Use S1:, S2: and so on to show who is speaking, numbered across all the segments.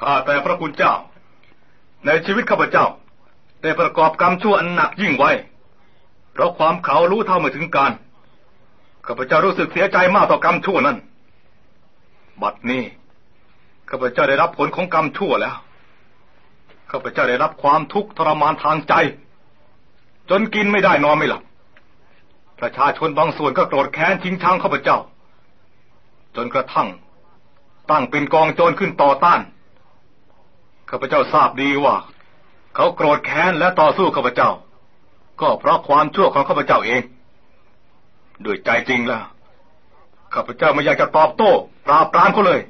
S1: ข้าแต่พระคุณเจ้า ในชีวิตข้าพเจ้า ได้ประกอบกรรมชั่วอันหนักยิ่งไว้ เพราะความเขารู้เท่าไม่ถึงการ ข้าพเจ้ารู้สึกเสียใจมากต่อกรรมชั่วนั้น บัดนี้ข้าพเจ้าได้รับผลของกรรมชั่วแล้ว ข้าพเจ้าได้รับความทุกข์ทรมานทางใจ จนกินไม่ได้นอนไม่หลับ ประชาชนบางส่วนก็โกรธแค้นชิงชังข้าพเจ้า จนกระทั่งตั้งเป็นกองโจรขึ้นต่อต้าน ข้าพเจ้าทราบดีว่า เขาโกรธแค้นและต่อสู้ข้าพเจ้า ก็เพราะความชั่วของข้าพเจ้าเองด้วยใจจริงแล้วข้าพเจ้าไม่อยากจะตอบโต้ปราบปรามเขาเลย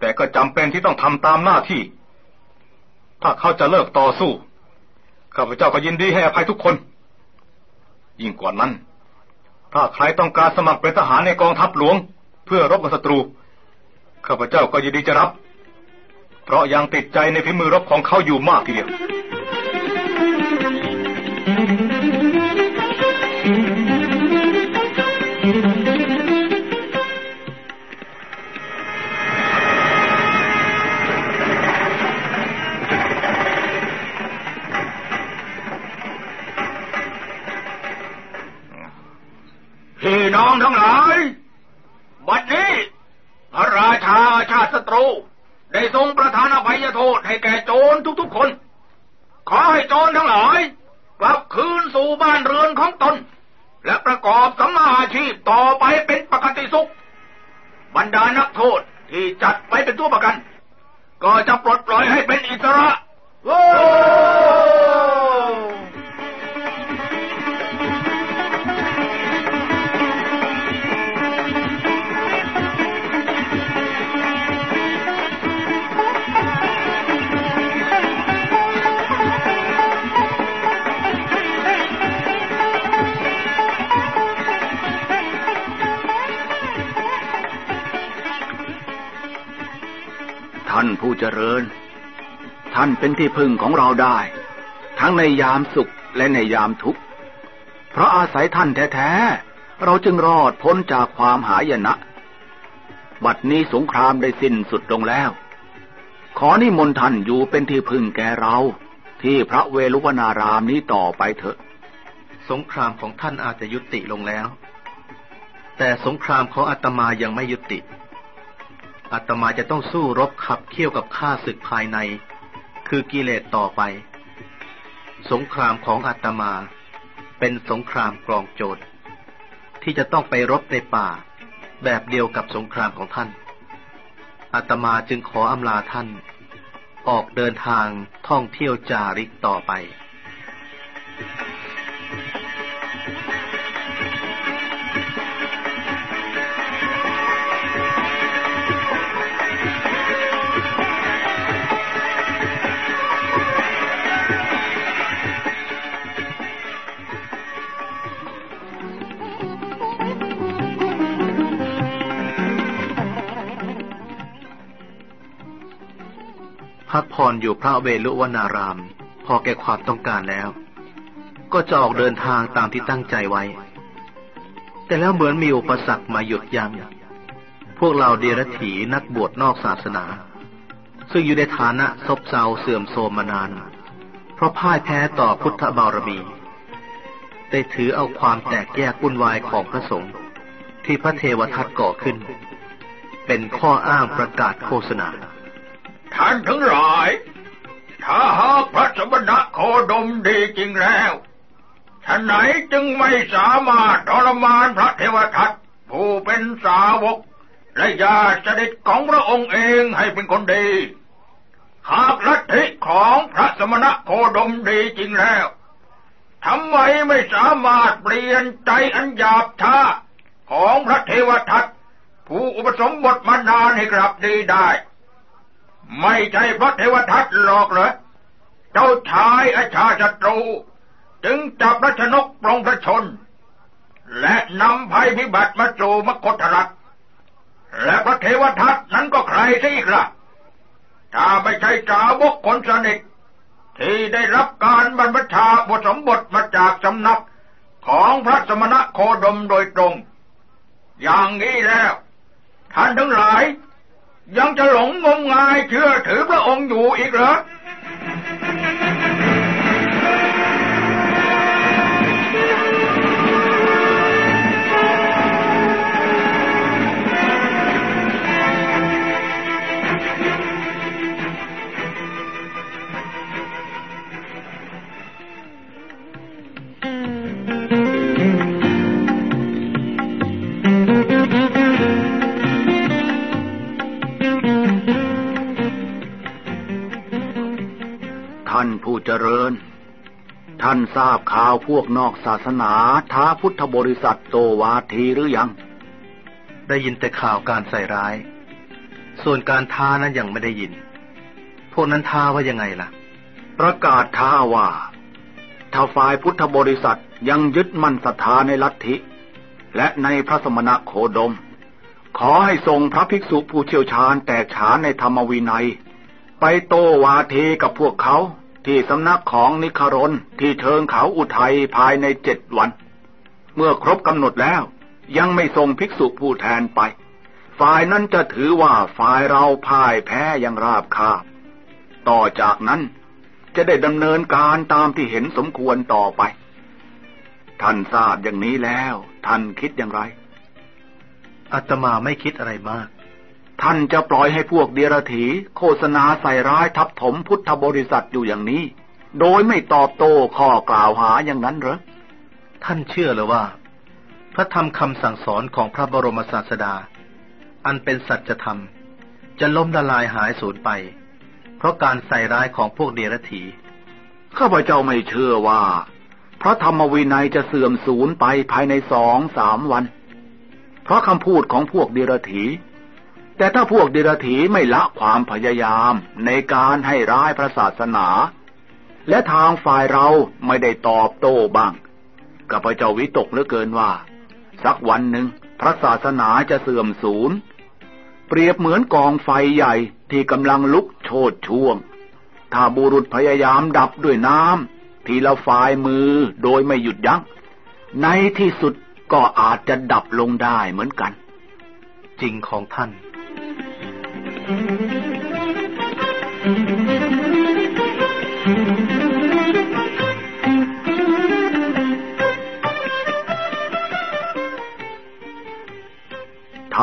S1: แต่ก็จำเป็นที่ต้องทำตามหน้าที่ ถ้าเขาจะเลิกต่อสู้ข้าพเจ้าก็ยินดีให้อภัยทุกคน ยิ่งกว่านั้น ถ้าใครต้องการสมัครเป็นทหารในกองทัพหลวง เพื่อรบกับศัตรูข้าพเจ้าก็ยินดีจะรับ เพราะยังติดใจในฝีมือรบของเขาอยู่มากทีเดียว
S2: ให้แก่โจรทุกๆคน ขอให้โจรทั้งหลายกลับคืนสู่บ้านเรือนของตน และประกอบสัมมาอาชีพต่อไปเป็นปกติสุข บรรดานักโทษที่จัดไปเป็นตัวประกัน ก็จะปลดปล่อยให้เป็นอิสระโเจ
S3: ริญ ท่านเป็นที่พึ่งของเราได้ ทั้งในยามสุขและในยามทุกข์ เพราะอาศัยท่านแท้ๆ เราจึงรอดพ้นจากความหายนะ บัดนี้สงครามได้สิ้นสุดลงแล้ว ขอนิมนต์ท่านอยู่เป็นที่พึ่งแก่เรา ที่พระเวลุวนารามนี้ต่อไปเถอะ
S4: สงครามของท่านอาจจะยุติลงแล้ว แต่สงครามของอาตมายังไม่ยุติ อาตมาจะต้องสู้รบขับเคี่ยวกับข้าศึกภายใน คือกิเลสต่อไป สงครามของอาตมา เป็นสงครามกรองโจรที่จะต้องไปรบในป่า แบบเดียวกับสงครามของท่านอาตมาจึงขออำลาท่าน ออกเดินทางท่องเที่ยวจาริกต่อไปพัก ผ่อนอยู่พระเวลุวนาราม พอแก่ความต้องการแล้ว ก็จะออกเดินทางตามที่ตั้งใจไว้ แต่แล้วเหมือนมีอุปสรรคมาหยุดยัง้งพวกเราเดรัจฉีนักบวชนอกศาสนา ซึ่งอยู่ในฐานะซบเซาเสื่อมโทรมมานาน เพราะพ่ายแพ้ต่อพุทธบารมีได้ถือเอาความแตกแยกวุ่นวายของพระสงฆ์ที่พระเทวทัตก่อขึ้น เป็นข้ออ้างประกาศโฆษณา
S2: ท่านทั้งหลาย ถ้าหากพระสมณะโคดมดีจริงแล้วท่านไหนจึงไม่สามารถทรมานพระเทวทัตผู้เป็นสาวก และญาติสนิทของพระองค์เองให้เป็นคนดี หากลัทธิของพระสมณะโคดมดีจริงแล้วทำไมไม่สามารถเปลี่ยนใจอันหยาบช้าของพระเทวทัตผู้อุปสมบทมานานให้กลับดีได้ ไม่ใช่พระเทวทัตหรอกเหรอ เจ้าชายอาชาศัตรู จึงจับรัชนกปรงพระชน และนำภัยพิบัติมาสู่มคตรัฐและพระเทวทัตนั้นก็ใครซะอีกล่ะถ้าไม่ใช่สาวกคนสนิทที่ได้รับการบรรพชาบทสมบทมาจากสำนักของพระสมณะโคดมโดยตรง อย่างนี้แล้ว ท่านทั้งหลาย ยังจะหลงงมงายเชื่อถือพระองค์อยู่อีกเหรอ
S3: เจริญ ท่านทราบข่าวพวกนอกศาสนาท้าพุทธบริษัทโตวาทีหรือยัง
S4: ได้ยินแต่ข่าวการใส่ร้าย ส่วนการท้านั้นยังไม่ได้ยิน พวกนั้นท้าว่ายังไงล่ะ
S3: ประกาศท้าว่า ถ้าฝ่ายพุทธบริษัทยังยึดมั่นศรัทธาในลัทธิ และในพระสมณะโคดม ขอให้ทรงพระภิกษุผู้เชี่ยวชาญแตกฉานในธรรมวินัยไปโตวาทีกับพวกเขา ที่สำนักของนิครนที่เชิงเขาอุทัยภายในเจ็ดวัน เมื่อครบกำหนดแล้ว ยังไม่ส่งภิกษุผู้แทนไป ฝ่ายนั้นจะถือว่าฝ่ายเราพ่ายแพ้ยังราบคาบ ต่อจากนั้นจะได้ดำเนินการตามที่เห็นสมควรต่อไป ท่านทราบอย่างนี้แล้ว ท่านคิดอย่างไร
S4: อาตมาไม่คิดอะไรมาก
S3: ท่านจะปล่อยให้พวกเดียรถีโฆษณาใส่ร้ายทับถมพุทธบริษัทอยู่อย่างนี้ โดยไม่ตอบโต้ข้อกล่าวหาอย่างนั้นเหรอ
S4: ท่านเชื่อหรือว่า พระธรรมคำสั่งสอนของพระบรมศาสดา อันเป็นสัจธรรม จะล้มละลายหายสูญไป เพราะการใส่ร้ายของพวกเดียรถี
S3: ข้าพเจ้าไม่เชื่อว่า พระธรรมวินัยจะเสื่อมสูญไปภายในสองสามวัน เพราะคำพูดของพวกเดียรถี แต่ถ้าพวกเดรัจฉีไม่ละความพยายามในการให้ร้ายพระศาสนา และทางฝ่ายเราไม่ได้ตอบโต้บ้างกับพระเจ้าวิตกเหลือเกินว่า สักวันหนึ่งพระศาสนาจะเสื่อมสูญ เปรียบเหมือนกองไฟใหญ่ที่กำลังลุกโชดช่วง ถ้าบุรุษพยายามดับด้วยน้ำทีละฝ่ายมือโดยไม่หยุดยัง้ง ในที่สุดก็อาจจะดับลงได้เหมือนกัน
S4: จริงของท่าน ท่า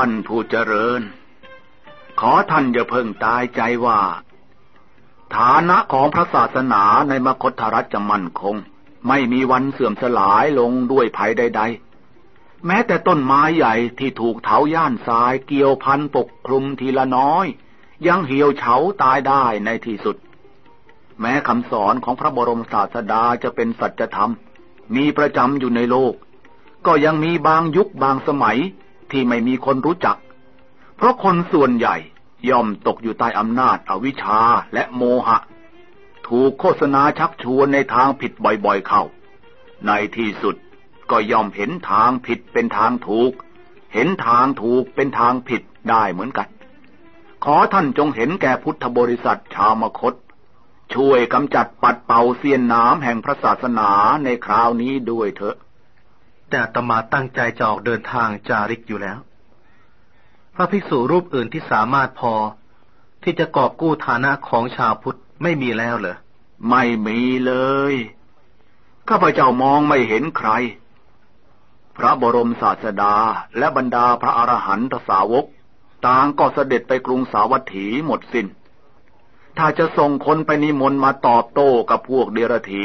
S4: นผู้เจริญ
S3: ขอท่านอย่าเพิ่งตายใจว่า ฐานะของพระศาสนาในมคธรัฐจะมั่นคง ไม่มีวันเสื่อมสลายลงด้วยภัยใด ๆ แม้แต่ต้นไม้ใหญ่ที่ถูกเถาย่านทรายเกี่ยวพันปกคลุมทีละน้อย ยังเหี่ยวเฉาตายได้ในที่สุด แม้คำสอนของพระบรมศาสดาจะเป็นสัจธรรม มีประจำอยู่ในโลก ก็ยังมีบางยุคบางสมัยที่ไม่มีคนรู้จัก เพราะคนส่วนใหญ่ย่อมตกอยู่ใต้อำนาจอวิชชาและโมหะ ถูกโฆษณาชักชวนในทางผิดบ่อยๆเข้า ในที่สุด ก็ย่อมเห็นทางผิดเป็นทางถูก เห็นทางถูกเป็นทางผิดได้เหมือนกัน ขอท่านจงเห็นแก่พุทธบริษัทชาวมคต ช่วยกำจัดปัดเป่าเสียนน้ำแห่งพระศาสนาในคราวนี้ด้วยเถอะ
S4: แต่ตมาตั้งใจจะออกเดินทางจาริกอยู่แล้ว พระภิกษุรูปอื่นที่สามารถพอ ที่จะกอบกู้ฐานะของชาวพุทธไม่มีแล้วเหรอ
S3: ไม่มีเลยข้าพเจ้ามองไม่เห็นใคร พระบรมศาสดาและบรรดาพระอรหันตสาวก ต่างก็เสด็จไปกรุงสาวัตถีหมดสิน้น ถ้าจะส่งคนไปนิมนต์มาตอบโต้กับพวกเดรถี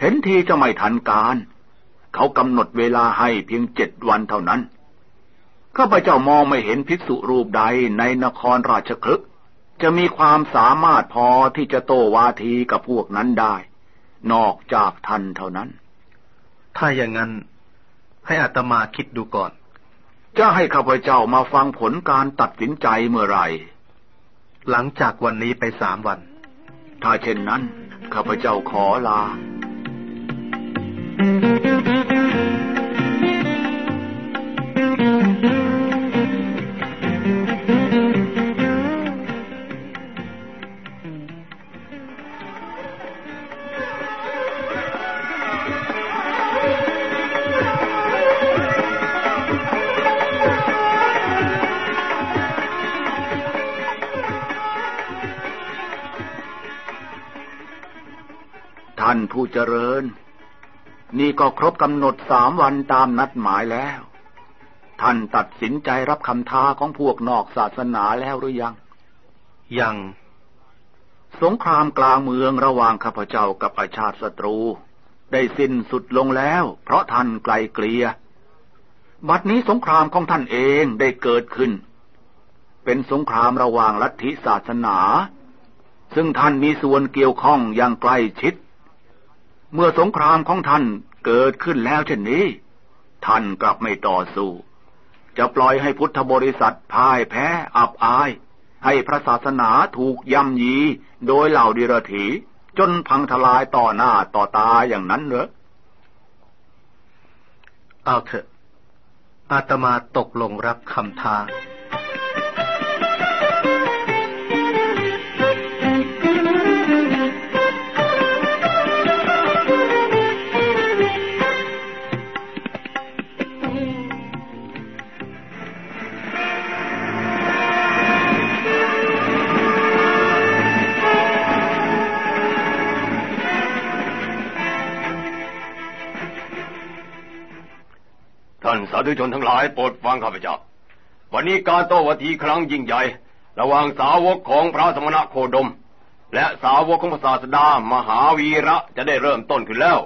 S3: เห็นทีจะไม่ทันการ เขากำหนดเวลาให้เพียงเจ็ดวันเท่านั้นข้าพเจ้ามองไม่เห็นภิกษุรูปใดในนครราชคลึกจะมีความสามารถพอที่จะโตวาทีกับพวกนั้นได้ นอกจากท่านเท่านั้น
S4: ถ้าอย่างนั้น ให้อัตมาคิดดูก่อน
S3: จะให้ข้าพเจ้ามาฟังผลการตัดสินใจเมื่อไร
S4: หลังจากวันนี้ไปสามวัน
S3: ถ้าเช่นนั้น ข้าพเจ้าขอลา
S2: พ
S3: ก็ครบกำหนดสามวันตามนัดหมายแล้ว ท่านตัดสินใจรับคำท้าของพวกนอกศาสนาแล้วหรือยัง
S4: ยัง
S3: สงครามกลางเมืองระหว่างข้าพเจ้ากับอาชาติศัตรู ได้สิ้นสุดลงแล้ว เพราะท่านไกลเกลีย บัดนี้สงครามของท่านเองได้เกิดขึ้น เป็นสงครามระหว่างลัทธิศาสนา ซึ่งท่านมีส่วนเกี่ยวข้องอย่างใกล้ชิด เมื่อสงครามของท่านเกิดขึ้นแล้วเช่นนี้ ท่านกลับไม่ต่อสู้ จะปล่อยให้พุทธบริษัทพ่ายแพ้อับอาย ให้พระศาสนาถูกย่ำยีโดยเหล่าดิรถีจนพังทลายต่อหน้าต่อตาอย่างนั้นเหรอ
S4: เอาเถอะอาตมาตกลงรับคำท้า
S5: ธุชนทั้งหลายโปรดฟังข้าพเจ้า วันนี้การโต้วทีครั้งยิ่งใหญ่ ระหว่างสาวกของพระสมณะโคดม และสาวกของพระศาสดามหาวีระจะได้เริ่มต้นขึ้นแล้ว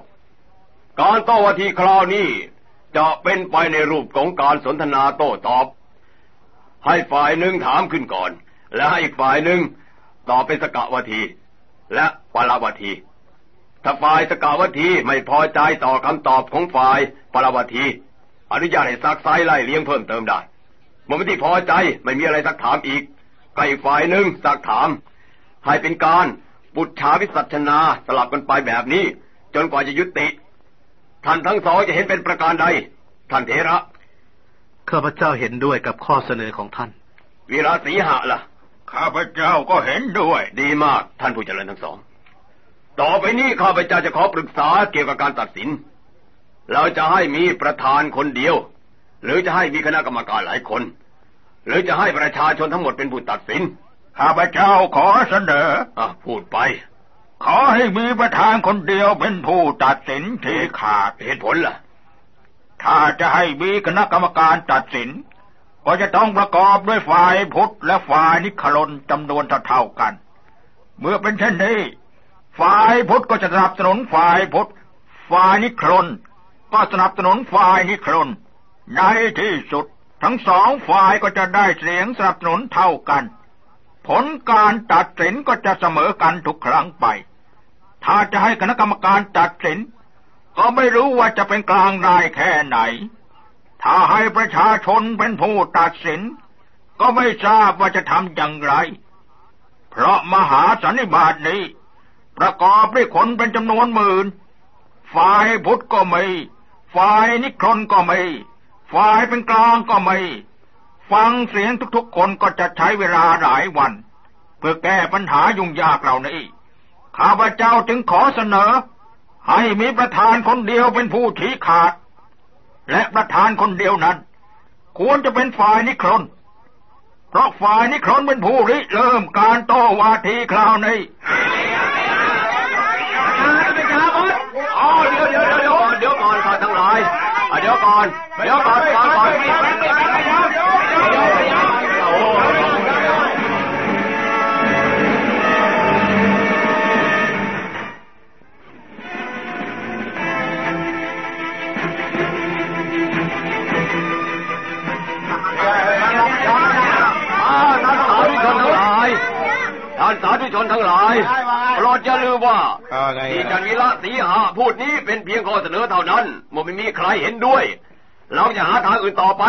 S5: การโต้วทีคราวนี้จะเป็นไปในรูปของการสนทนาโต้ตอบ ให้ฝ่ายหนึ่งถามขึ้นก่อน และให้อีกฝ่ายหนึ่งตอบเป็นสกวที และปรวทีถ้าฝ่ายสกาวทีไม่พอใจต่อคำตอบของฝ่ายปรวที อนุญาตให้ซักไซไล่เลี้ยงเพิ่มเติมได้เมื่อไม่ที่พอใจไม่มีอะไรซักถามอีกก็อีกฝ่ายหนึ่งซักถามให้เป็นการปุจฉาวิสัชนาสลับกันไปแบบนี้ จนกว่าจะยุติ ท่านทั้งสองจะเห็นเป็นประการใด ท่านเถระ
S4: ข้าพเจ้าเห็นด้วยกับข้อเสนอของท่าน
S5: วีระสีหะล่ะ
S2: ข้าพเจ้าก็เห็นด้วย
S5: ดีมากท่านผู้เจริญทั้งสอง ต่อไปนี้ข้าพเจ้าจะขอปรึกษาเกี่ยวกับการตัดสิน เราจะให้มีประธานคนเดียว หรือจะให้มีคณะกรรมการหลายคน หรือจะให้ประชาชนทั้งหมดเป็นผู้ตัดสิน
S2: ข้าพเจ้าขอเสนอ
S5: อะพูดไป
S2: ขอให้มีประธานคนเดียวเป็นผู้ตัดสินที่ขาด
S5: เหตุผลล่ะ
S2: ถ้าจะให้มีคณะกรรมการตัดสิน ก็จะต้องประกอบด้วยฝ่ายพุทธและฝ่ายนิครนจำนวนเท่าๆกัน เมื่อเป็นเช่นนี้ฝ่ายพุทธก็จะสนับสนุนฝ่ายพุทธฝ่ายนิครน ก็สนับสนุนฝ่ายนิครนในที่สุด ทั้งสองฝ่ายก็จะได้เสียงสนับสนุนเท่ากัน ผลการตัดสินก็จะเสมอกันทุกครั้งไป ถ้าจะให้คณะกรรมการตัดสิน ก็ไม่รู้ว่าจะเป็นกลางได้แค่ไหน ถ้าให้ประชาชนเป็นผู้ตัดสิน ก็ไม่ทราบว่าจะทำอย่างไร เพราะมหาสันนิบาตนี้ ประกอบด้วยคนเป็นจำนวนหมื่นฝ่ายพุทธก็ไม่ ฝ่ายนิครนก็ไม่ ฝ่ายเป็นกลางก็ไม่ ฟังเสียงทุกๆคนก็จะใช้เวลาหลายวัน เพื่อแก้ปัญหายุ่งยากเหล่านี้ ข้าพเจ้าจึงขอเสนอ ให้มีประธานคนเดียวเป็นผู้ชี้ขาด และประธานคนเดียวนั้น ควรจะเป็นฝ่ายนิครนเพราะฝ่ายนิครนเป็นผู้ริเริ่มการโต้วาทีคราวนี้
S5: อ๋อเดี๋ยวเดี๋ยวเดี๋ยวเดี๋ยวก่อนเดี๋ยวก่อนก่อนทั้งหลาย อะเดี๋ย สาธุชนทั้งหลายท่านสาธุชนทั้งหลายโปรดอย่าลืมว่าที่จันวิระสีหาพูดนี้เป็นเพียงข้อเสนอเท่านั้นเมื่อไม่มีใครเห็นด้วย เราจะหาทางอื่นต่อไป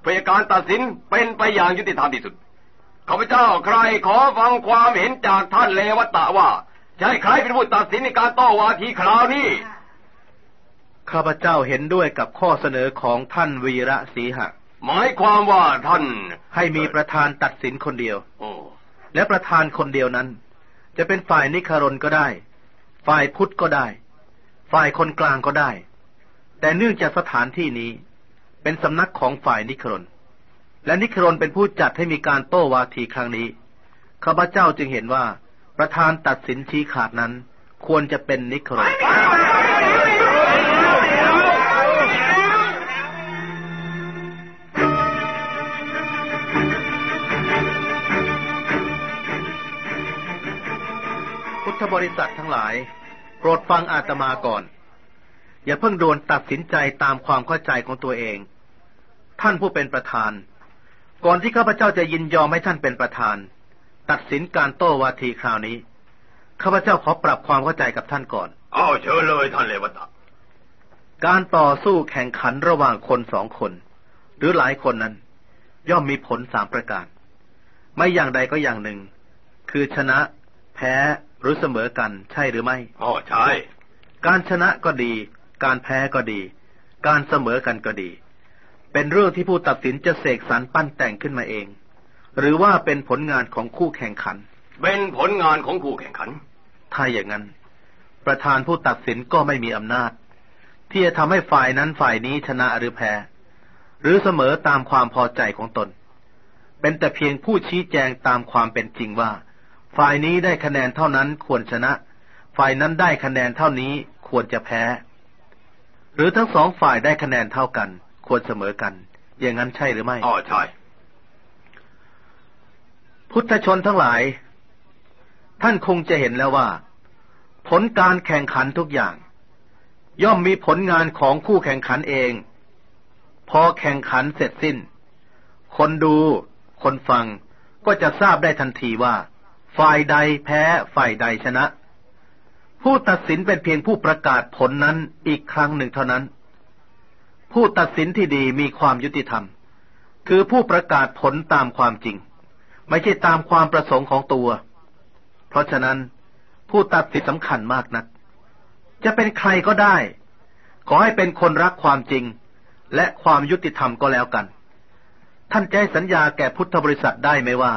S5: เพื่อการตัดสินเป็นไปอย่างยุติธรรมที่สุดข้าพเจ้าใครขอฟังความเห็นจากท่านเลวตะว่าจะให้ใครเป็นผู้ตัดสินในการโต้วาทีคราวนี้
S4: ข้าพเจ้าเห็นด้วยกับข้อเสนอของท่านวีระสีหะ
S5: หมายความว่าท่าน
S4: ให้มีประธานตัดสินคนเดียว
S5: โอ้
S4: และประธานคนเดียวนั้น จะเป็นฝ่ายนิครนก็ได้ ฝ่ายพุทธก็ได้ ฝ่ายคนกลางก็ได้ แต่เนื่องจากสถานที่นี้ เป็นสำนักของฝ่ายนิครนและนิครนเป็นผู้จัดให้มีการโต้วาทีครั้งนี้ข้าพเจ้าจึงเห็นว่าประธานตัดสินชี้ขาดนั้น ควรจะเป็นนิครน ธบริษัททั้งหลาย โปรดฟังอาตมาก่อน อย่าเพิ่งโดนตัดสินใจตามความเข้าใจของตัวเอง ท่านผู้เป็นประธาน ก่อนที่ข้าพเจ้าจะยินยอมให้ท่านเป็นประธาน ตัดสินการโต้วาทีคราวนี้ข้าพเจ้าขอปรับความเข้าใจกับท่านก่อน
S2: อ้าวเชิญเลยท่านเลวตะ
S4: การต่อสู้แข่งขันระหว่างคนสองคน หรือหลายคนนั้น ย่อมมีผลสามประการ ไม่อย่างใดก็อย่างหนึ่ง คือชนะ แพ้ หรือเสมอกันใช่หรือไม่
S2: อ๋อใช่
S4: การชนะก็ดี การแพ้ก็ดี การเสมอกันก็ดี เป็นเรื่องที่ผู้ตัดสินจะเสกสรรปั้นแต่งขึ้นมาเอง หรือว่าเป็นผลงานของคู่แข่งขัน
S2: เป็นผลงานของคู่แข่งขัน
S4: ถ้าอย่างนั้น ประธานผู้ตัดสินก็ไม่มีอำนาจ ที่จะทำให้ฝ่ายนั้นฝ่ายนี้ชนะหรือแพ้ หรือเสมอตามความพอใจของตน เป็นแต่เพียงผู้ชี้แจงตามความเป็นจริงว่า ฝ่ายนี้ได้คะแนนเท่านั้นควรชนะ ฝ่ายนั้นได้คะแนนเท่านี้ควรจะแพ้ หรือทั้งสองฝ่ายได้คะแนนเท่ากัน ควรเสมอกัน อย่างนั้นใช่หรือไม่
S2: อ๋อใช่
S4: พุทธชนทั้งหลาย ท่านคงจะเห็นแล้วว่า ผลการแข่งขันทุกอย่าง ย่อมมีผลงานของคู่แข่งขันเอง พอแข่งขันเสร็จสิ้น คนดู คนฟังก็จะทราบได้ทันทีว่า ฝ่ายใดแพ้ฝ่ายใดชนะ ผู้ตัดสินเป็นเพียงผู้ประกาศผลนั้นอีกครั้งหนึ่งเท่านั้น ผู้ตัดสินที่ดีมีความยุติธรรม คือผู้ประกาศผลตามความจริง ไม่ใช่ตามความประสงค์ของตัว เพราะฉะนั้นผู้ตัดสินสำคัญมากนัก จะเป็นใครก็ได้ ขอให้เป็นคนรักความจริง และความยุติธรรมก็แล้วกัน ท่านจะให้สัญญาแก่พุทธบริษัทได้ไหมว่า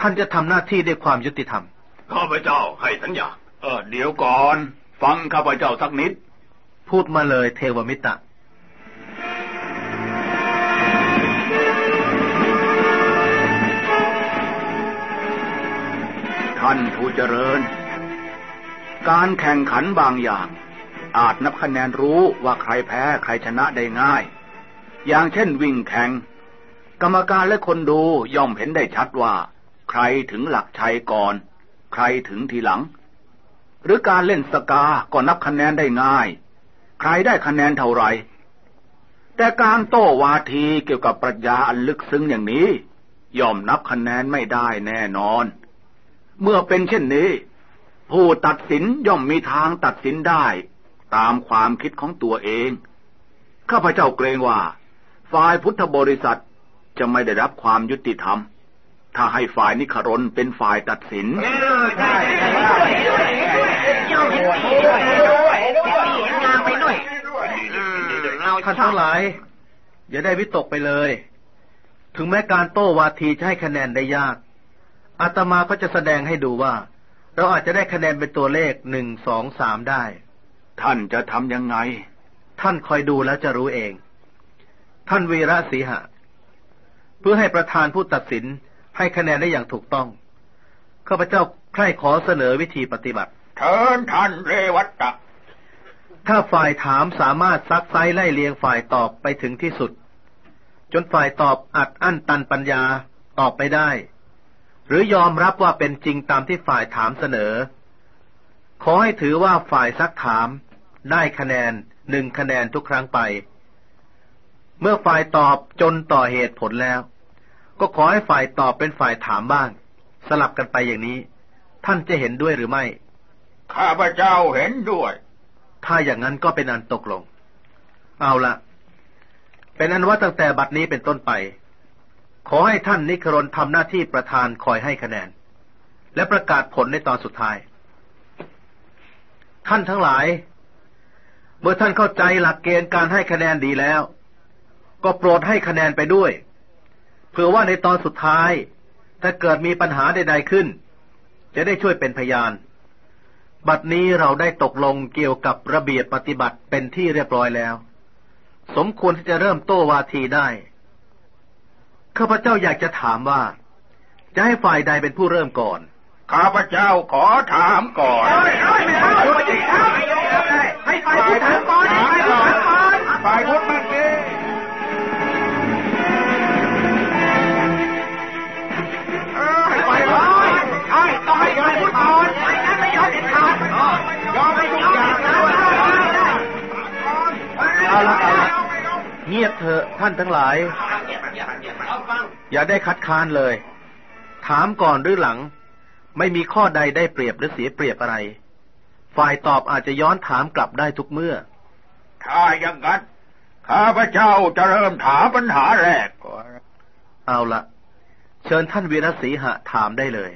S4: ท่านจะทำหน้าที่ด้วยความยุติธรรม
S2: ข้าพเจ้าให้สัญญา
S3: เออเดี๋ยวก่อน ฟังข้าพเจ้าสักนิด
S4: พูดมาเลยเทวมิตร
S3: ท่านผู้เจริญ การแข่งขันบางอย่าง อาจนับคะแนนรู้ว่าใครแพ้ใครชนะได้ง่าย อย่างเช่นวิ่งแข่ง กรรมการและคนดูย่อมเห็นได้ชัดว่า ใครถึงหลักชัยก่อน ใครถึงทีหลัง หรือการเล่นสกาก็นับคะแนนได้ง่าย ใครได้คะแนนเท่าไหร่ แต่การโต้วาทีเกี่ยวกับปรัชญาอันลึกซึ้งอย่างนี้ ย่อมนับคะแนนไม่ได้แน่นอน เมื่อเป็นเช่นนี้ ผู้ตัดสินย่อมมีทางตัดสินได้ ตามความคิดของตัวเอง ข้าพเจ้าเกรงว่า ฝ่ายพุทธบริษัทจะไม่ได้รับความยุติธรรม ถ้าให้ฝ่ายนิครนเป็นฝ่ายตัดสิน
S4: ท่านทั้งหลาย อย่าได้วิตกไปเลย ถึงแม้การโต้วาทีจะให้คะแนนได้ยากอาตมาก็จะแสดงให้ดูว่า เราอาจจะได้คะแนนเป็นตัวเลขหนึ่งสองสามได้
S3: ท่านจะทำยังไง
S4: ท่านคอยดูแล้วจะรู้เอง ท่านวีระสีหะ เพื่อให้ประธานผู้ตัดสิน ให้คะแนนได้อย่างถูกต้องข้าพเจ้าใคร่ขอเสนอวิธีปฏิบัติ
S2: เชิญท่านเรวัตะ
S4: ถ้าฝ่ายถามสามารถซักไซไล่เลียงฝ่ายตอบไปถึงที่สุด จนฝ่ายตอบอัดอั้นตันปัญญาตอบไปได้ หรือยอมรับว่าเป็นจริงตามที่ฝ่ายถามเสนอ ขอให้ถือว่าฝ่ายซักถาม ได้คะแนนหนึ่งคะแนนทุกครั้งไป เมื่อฝ่ายตอบจนต่อเหตุผลแล้ว ก็ขอให้ฝ่ายตอบเป็นฝ่ายถามบ้าง สลับกันไปอย่างนี้ ท่านจะเห็นด้วยหรือไม่
S2: ข้าพเจ้าเห็นด้วย
S4: ถ้าอย่างนั้นก็เป็นอันตกลง เอาละเป็นอันว่าตั้งแต่บัดนี้เป็นต้นไป ขอให้ท่านนิครนทำหน้าที่ประธานคอยให้คะแนน และประกาศผลในตอนสุดท้าย ท่านทั้งหลาย เมื่อท่านเข้าใจหลักเกณฑ์การให้คะแนนดีแล้ว ก็โปรดให้คะแนนไปด้วย เพื่อว่าในตอนสุดท้าย ถ้าเกิดมีปัญหาใดๆขึ้น จะได้ช่วยเป็นพยาน บัดนี้เราได้ตกลงเกี่ยวกับระเบียบปฏิบัติเป็นที่เรียบร้อยแล้ว สมควรที่จะเริ่มโต้วาทีได้ข้าพเจ้าอยากจะถามว่า จะให้ฝ่ายใดเป็นผู้เริ่มก่อน
S2: ข้าพเจ้าขอถามก่อน
S6: ให้ไปพูดถามก่อนให้ไปพูดถามก่อน
S2: ฝ่ายพุทธมั
S6: เงีย
S4: บเถอะท่านทั้งหลาย อย่าได้คัดค้านเลย ถามก่อนหรือหลัง ไม่มีข้อใดได้เปรียบหรือเสียเปรียบอะไร ฝ่ายตอบอาจจะย้อนถามกลับได้ทุกเมื่อ
S2: ถ้าอย่างนั้นข้าพเจ้าจะเริ่มถามปัญหาแรกก่อน
S4: เอาละเชิญท่านวีรศรีหะถามได้เลย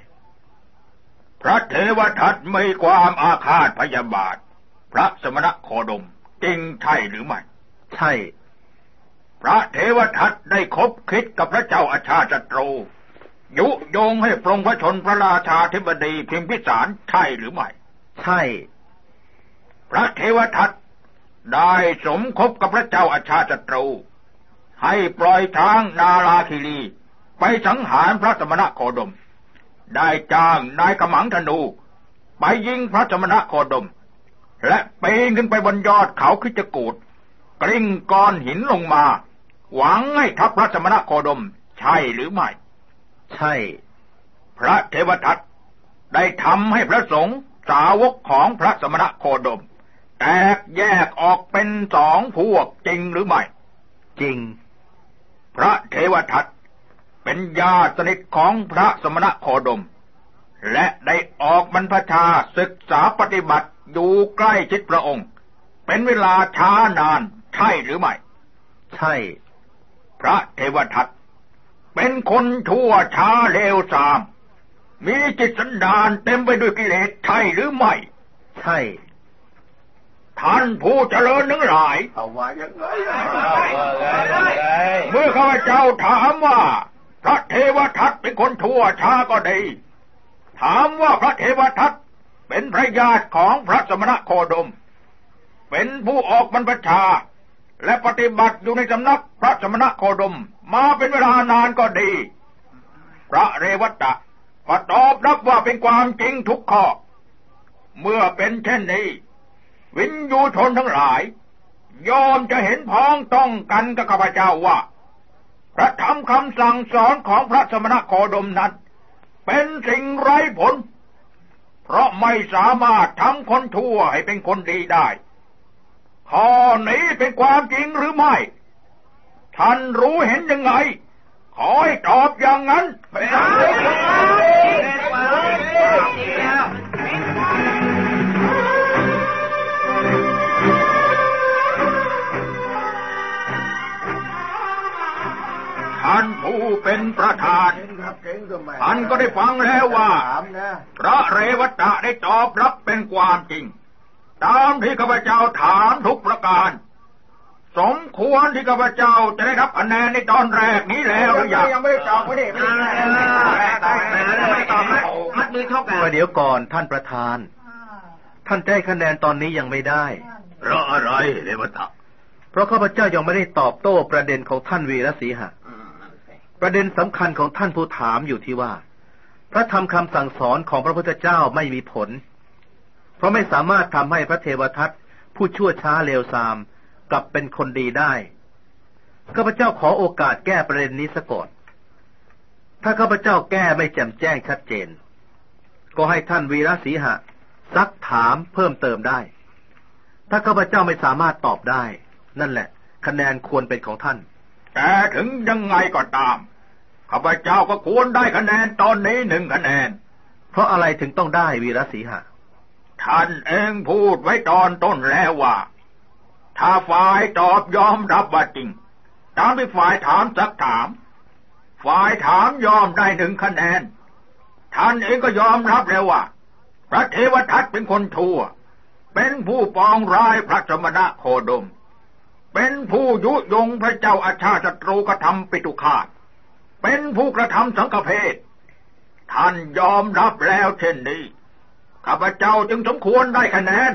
S2: พระเทวทัตมีความอาฆาตพยาบาท พระสมณโคดมจริงใช่หรือไม่
S4: ใช่
S2: พระเทวทัตได้คบคิดกับพระเจ้าอาชาติศัตรู ยุโยงให้ปรงพระชนพระราชาธิบดีพิมพิสารใช่หรือไม่
S4: ใช่
S2: พระเทวทัตได้สมคบกับพระเจ้าอาชาติศัตรู ให้ปล่อยช้างนาลาคิรีไปสังหารพระสมณโคดม ได้จ้างนายกำมังธนู ไปยิงพระสมณโคดม และปีนขึ้นไปบนยอดเขาคิจกูดกลิ้งก้อนหินลงมา หวังให้ทัพพระสมณโคดม ใช่หรือไม่
S4: ใช่
S2: พระเทวทัตได้ทำให้พระสงฆ์สาวกของพระสมณโคดม แตกแยกออกเป็นสองพวกจริงหรือไม่
S4: จริง
S2: พระเทวทัตเป็นญาติสนิทของพระสมณโคดม และได้ออกบรรพชาศึกษาปฏิบัติอยู่ใกล้ชิดพระองค์ เป็นเวลาช้านานใช่หรือไม่
S4: ใช่
S2: พระเทวทัตเป็นคนชั่วช้าเลวทราม มีจิตสันดานเต็มไปด้วยกิเลสใช่หรือไม่
S4: ใช่
S2: ท่านผู้เจริญทั้งหลาย
S6: เอาว่ายังไง
S2: เมื่อข้าพเจ้าถามว่า พระเทวทัตเป็นคนชั่วช้าก็ดี ถามว่าพระเทวทัตเป็นพระญาติของพระสมณโคดม เป็นผู้ออกบรรพชา และปฏิบัติอยู่ในสำนักพระสมณโคดม มาเป็นเวลานานก็ดี พระเรวัตะก็ตอบรับว่าเป็นความจริงทุกข้อ เมื่อเป็นเช่นนี้ วินยูชนทั้งหลาย ยอมจะเห็นพ้องต้องกันกับข้าพเจ้าว่า พระธรรมคำสั่งสอนของพระสมณโคดมนั้น เป็นสิ่งไร้ผล เพราะไม่สามารถทำคนชั่วให้เป็นคนดีได้ ข้อนี้เป็นความจริงหรือไม่ ท่านรู้เห็นยังไง ขอให้ตอบอย่างนั้นท่านผู้เป็นประธานท่านก็ได้ฟังแล้วว่า พระเรวัตะได้ตอบรับเป็นความจริง ตามที่ข้าพเจ้าถามทุกประการ สมควรที่ข้าพเจ้าจะได้รับคะแนนในตอนแรกนี้แล้วหรือยัง
S6: ยังไม่ได้ตอบไม่ได้ไม่ได้ไม่ตอบนะมัดมือเท่ากัน
S4: ประเดี๋ยวก่อนท่านประธาน ท่านจะให้คะแนนตอนนี้ยังไม่ได้
S2: เพราะอะไรเรวัตะ
S4: เพราะข้าพเจ้ายังไม่ได้ตอบโต้ประเด็นของท่านวีรศรีหะประเด็นสำคัญของท่านผู้ถามอยู่ที่ว่า พระธรรมคำสั่งสอนของพระพุทธเจ้าไม่มีผล เพราะไม่สามารถทำให้พระเทวทัตผู้ชั่วช้าเลวทราม กลับเป็นคนดีได้ข้าพเจ้าขอโอกาสแก้ประเด็นนี้ซะก่อน ถ้าข้าพเจ้าแก้ไม่แจ่มแจ้งชัดเจน ก็ให้ท่านวีรศรีหะซักถามเพิ่มเติมได้ ถ้าข้าพเจ้าไม่สามารถตอบได้ นั่นแหละ คะแนนควรเป็นของท่าน
S2: แต่ถึงยังไงก็ตามข้าพเจ้าก็ควรได้คะแนนตอนนี้หนึ่งคะแนน
S4: เพราะอะไรถึงต้องได้วีรศรีหะ
S2: ท่านเองพูดไว้ตอนต้นแล้วว่า ถ้าฝ่ายตอบยอมรับว่าจริง ตามที่ฝ่ายถามสักถาม ฝ่ายถามยอมได้หนึ่งคะแนน ท่านเองก็ยอมรับแล้วว่า พระเทวทัตเป็นคนชั่ว เป็นผู้ปองร้ายพระสมณะโคดม เป็นผู้ยุยงพระเจ้าอาชาศัตรูกระทำปิตุคาต เป็นผู้กระทำสังฆเพศท่านยอมรับแล้วเช่นนี้ ข้าพเจ้าจึงสมควรได้คะแนน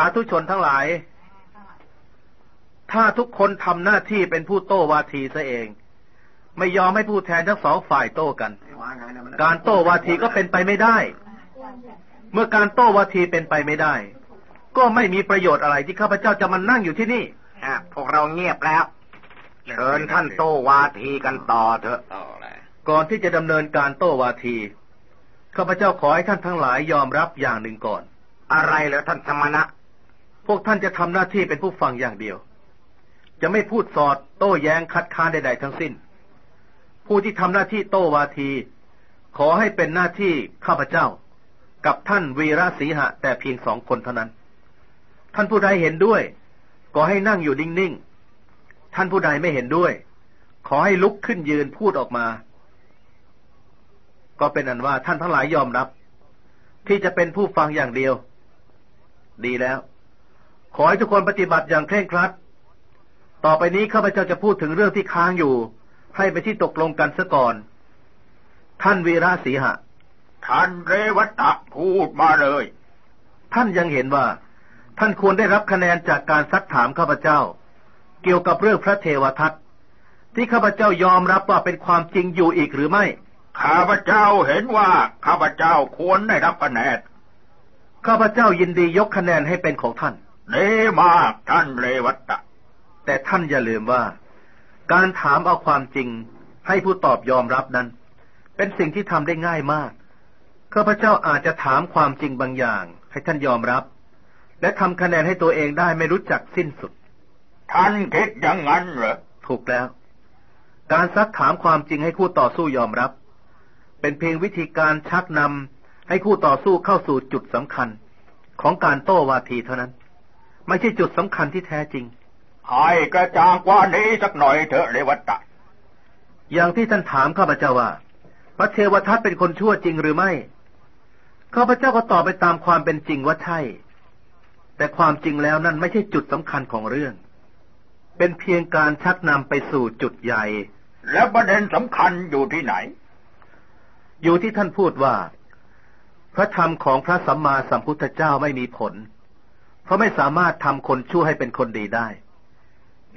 S2: า
S4: นสาธุชนทั้งหลาย ถ้าทุกคนทำหน้าที่เป็นผู้โต้วาทีซะเอง ไม่ยอมให้ผู้แทนทั้งสองฝ่ายโต้กัน การโต้วาทีก็เป็นไปไม่ได้ เมื่อการโต้วาทีเป็นไปไม่ได้ ก็ไม่มีประโยชน์อะไรที่ข้าพเจ้าจะมานั่งอยู่ที่นี่
S6: อะพวกเราเงียบแล้วเชิญท่านโตวาทีกันต่อเถอะ
S4: ก่อนที่จะดำเนินการโต้วาทีข้าพเจ้าขอให้ท่านทั้งหลายยอมรับอย่างหนึ่งก่อน
S6: อะไรเหรอท่านสมณะ
S4: พวกท่านจะทำหน้าที่เป็นผู้ฟังอย่างเดียว จะไม่พูดสอดโต้แย้งคัดค้านใดๆทั้งสิ้น ผู้ที่ทำหน้าที่โต้วาที ขอให้เป็นหน้าที่ข้าพเจ้า กับท่านวีระศรีหะ แต่เพียงสองคนเท่านั้น ท่านผู้ใดเห็นด้วยก็ให้นั่งอยู่นิ่งๆ ท่านผู้ใดไม่เห็นด้วย ขอให้ลุกขึ้นยืนพูดออกมา ก็เป็นอันว่าท่านทั้งหลายยอมรับ ที่จะเป็นผู้ฟังอย่างเดียว ดีแล้ว ขอให้ทุกคนปฏิบัติอย่างเคร่งครัด ต่อไปนี้ข้าพเจ้าจะพูดถึงเรื่องที่ค้างอยู่ ให้ไปที่ตกลงกันซะก่อน ท่านวีระศรีหะ
S2: ท่านเรวัตะพูดมาเลย
S4: ท่านยังเห็นว่า ท่านควรได้รับคะแนนจากการซักถามข้าพเจ้า เกี่ยวกับเรื่องพระเทวทัตที่ข้าพเจ้ายอมรับว่าเป็นความจริงอยู่อีกหรือไม่
S2: ข้าพเจ้าเห็นว่าข้าพเจ้าควรได้รับคะแนน
S4: ข้าพเจ้ายินดียกคะแนนให้เป็นของท่าน
S2: ดีมากท่านเรวัตะ
S4: แต่ท่านอย่าลืมว่า การถามเอาความจริงให้ผู้ตอบยอมรับนั้น เป็นสิ่งที่ทำได้ง่ายมากข้าพเจ้าอาจจะถามความจริงบางอย่าง ให้ท่านยอมรับ และทำคะแนนให้ตัวเองได้ไม่รู้จักสิ้นสุด
S2: ท่านคิดอย่างนั้นเหรอ
S4: ถูกแล้ว การซักถามความจริงให้คู่ต่อสู้ยอมรับ เป็นเพียงวิธีการชักนำให้คู่ต่อสู้เข้าสู่จุดสำคัญ ของการโต้วาทีเท่านั้น ไม่ใช่จุดสำคัญที่แท้จริง
S2: ให้กระจ่างกว่านี้สักหน่อยเถอะเรวัตะ
S4: อย่างที่ท่านถามข้าพเจ้าว่า พระเทวทัตเป็นคนชั่วจริงหรือไม่ข้าพเจ้าก็ตอบไปตามความเป็นจริงว่าใช่ แต่ความจริงแล้วนั่นไม่ใช่จุดสำคัญของเรื่อง เป็นเพียงการชักนำไปสู่จุดใหญ่
S2: แล้วประเด็นสำคัญอยู่ที่ไหน
S4: อยู่ที่ท่านพูดว่า พระธรรมของพระสัมมาสัมพุทธเจ้าไม่มีผล เพราะไม่สามารถทำคนชั่วให้เป็นคนดีได้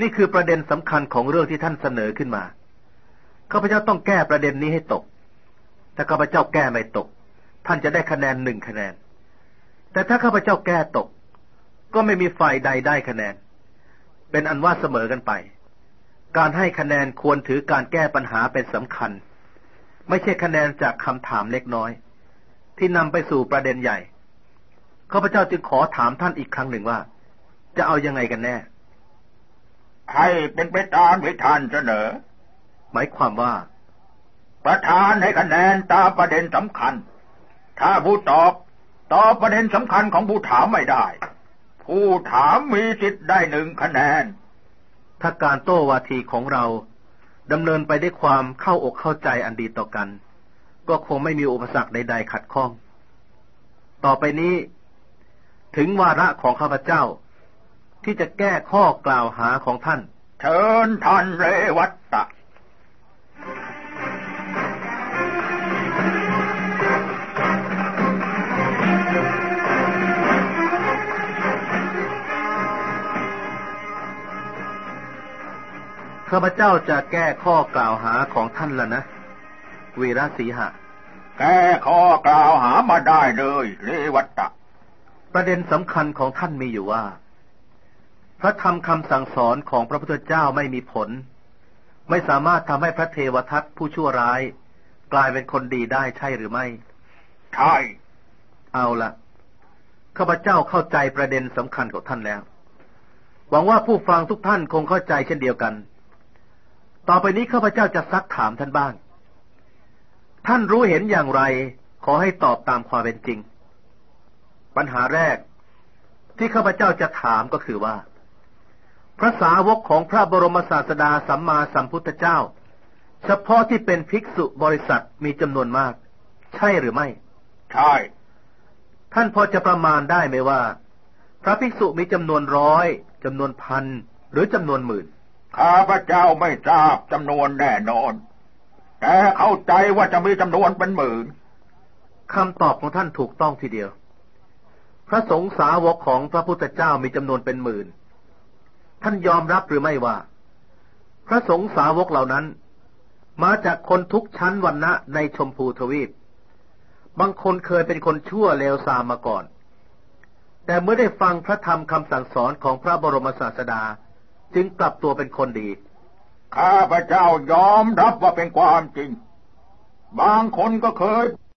S4: นี่คือประเด็นสำคัญของเรื่องที่ท่านเสนอขึ้นมาข้าพเจ้าต้องแก้ประเด็นนี้ให้ตกถ้าข้าพเจ้าแก้ไม่ตก ท่านจะได้คะแนนหนึ่งคะแนน แต่ถ้าข้าพเจ้าแก้ตก ก็ไม่มีฝ่ายใดได้คะแนน เป็นอันว่าเสมอกันไป การให้คะแนนควรถือการแก้ปัญหาเป็นสำคัญ ไม่ใช่คะแนนจากคำถามเล็กน้อย ที่นำไปสู่ประเด็นใหญ่ ข้าพเจ้าจึงขอถามท่านอีกครั้งหนึ่งว่า จะเอายังไงกันแน่
S2: ให้เป็นไปตามที่ท่านเสนอ
S4: หมายความว่า
S2: ประธานให้คะแนนตามประเด็นสำคัญ ถ้าผู้ตอบตอบประเด็นสำคัญของผู้ถามไม่ได้ ผู้ถามมีสิทธิ์ได้หนึ่งคะแนน
S4: ถ้าการโต้วาทีของเราดำเนินไปด้วยความเข้าอกเข้าใจอันดีต่อกัน ก็คงไม่มีอุปสรรคใด ๆ ขัดข้อง ต่อไปนี้ ถึงวาระของข้าพเจ้า ที่จะแก้ข้อกล่าวหาของท่าน
S2: เชิญท่านเรวัตตะ
S4: ข้าพเจ้าจะแก้ข้อกล่าวหาของท่านแล้วนะวีระศรีหะ
S2: แก้ข้อกล่าวหามาได้เลยเรวัตตะ
S4: ประเด็นสำคัญของท่านมีอยู่ว่า พระธรรมคำสั่งสอนของพระพุทธเจ้าไม่มีผล ไม่สามารถทำให้พระเทวทัตผู้ชั่วร้าย กลายเป็นคนดีได้ใช่หรือไม่
S2: ใช่
S4: เอาละข้าพเจ้าเข้าใจประเด็นสำคัญของท่านแล้ว หวังว่าผู้ฟังทุกท่านคงเข้าใจเช่นเดียวกัน ต่อไปนี้ข้าพเจ้าจะซักถามท่านบ้าง ท่านรู้เห็นอย่างไร ขอให้ตอบตามความเป็นจริง ปัญหาแรก ที่ข้าพเจ้าจะถามก็คือว่า พระสาวกของพระบรมศาสดาสัมมาสัมพุทธเจ้า เฉพาะที่เป็นภิกษุบริษัทมีจำนวนมาก ใช่หรือไม่
S2: ใช่
S4: ท่านพอจะประมาณได้ไหมว่า พระภิกษุมีจำนวนร้อยจำนวนพันหรือจำนวนหมื่น
S2: ข้าพเจ้าไม่ทราบจำนวนแน่นอนแกเข้าใจว่าจะมีจำนวนเป็นหมื่น
S4: คำตอบของท่านถูกต้องทีเดียว พระสงฆ์สาวกของพระพุทธเจ้ามีจำนวนเป็นหมื่น ท่านยอมรับหรือไม่ว่า พระสงฆ์สาวกเหล่านั้น มาจากคนทุกชั้นวรรณะในชมพูทวีป บางคนเคยเป็นคนชั่วเลวทรามมาก่อน แต่เมื่อได้ฟังพระธรรมคำสั่งสอนของพระบรมศาสดา จึงกลับตัวเป็นคนดี
S2: ข้าพระเจ้ายอมรับว่าเป็นความจริง บางคนก็เคย